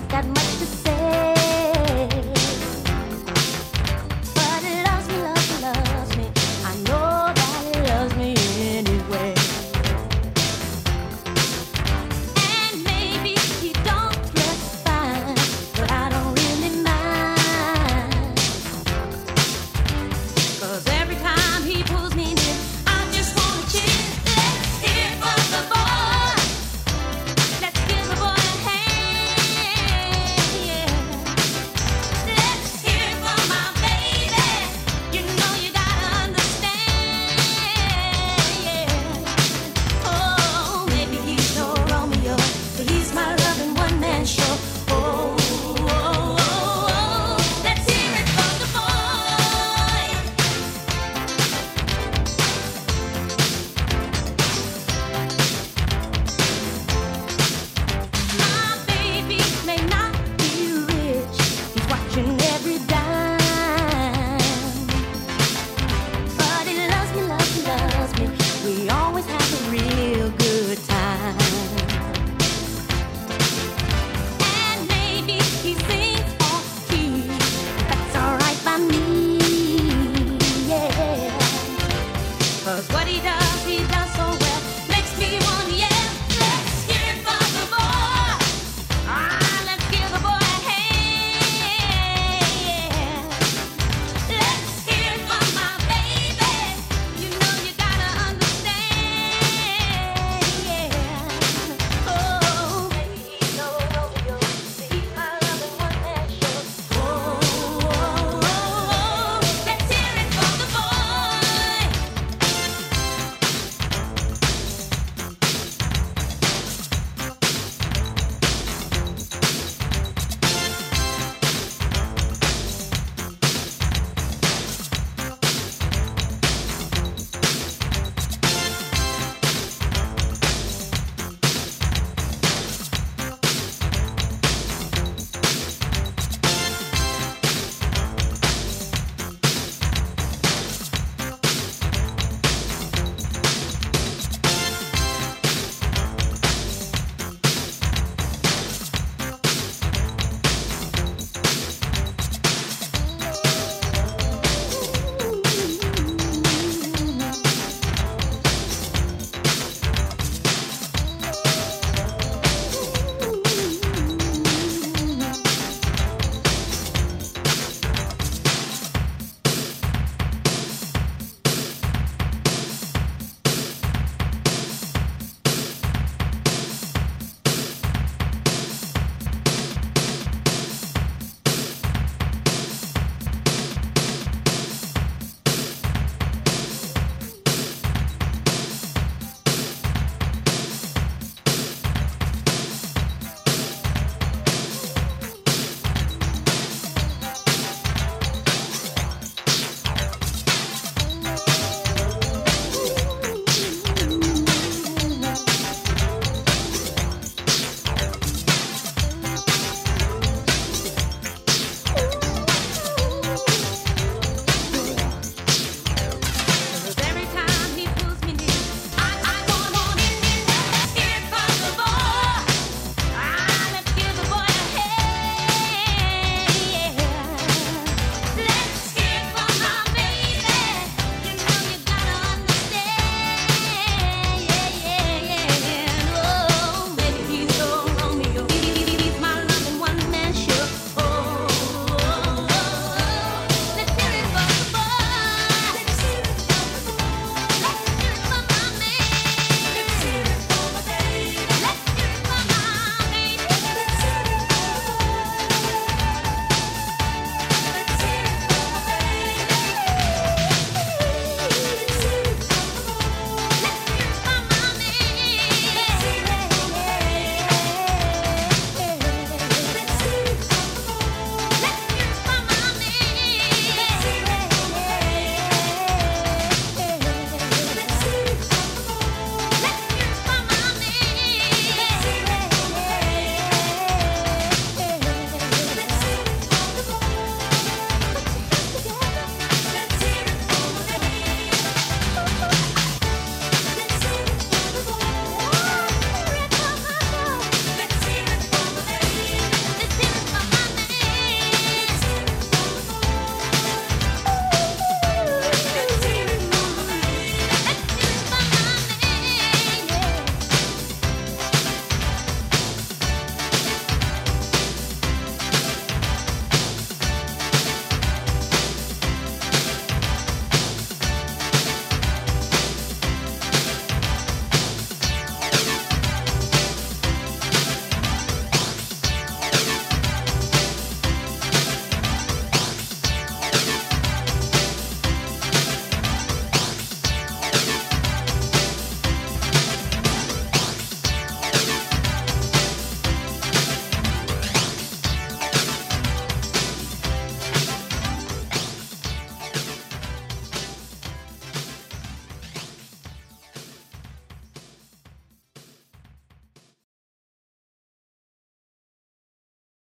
ain't got much to say.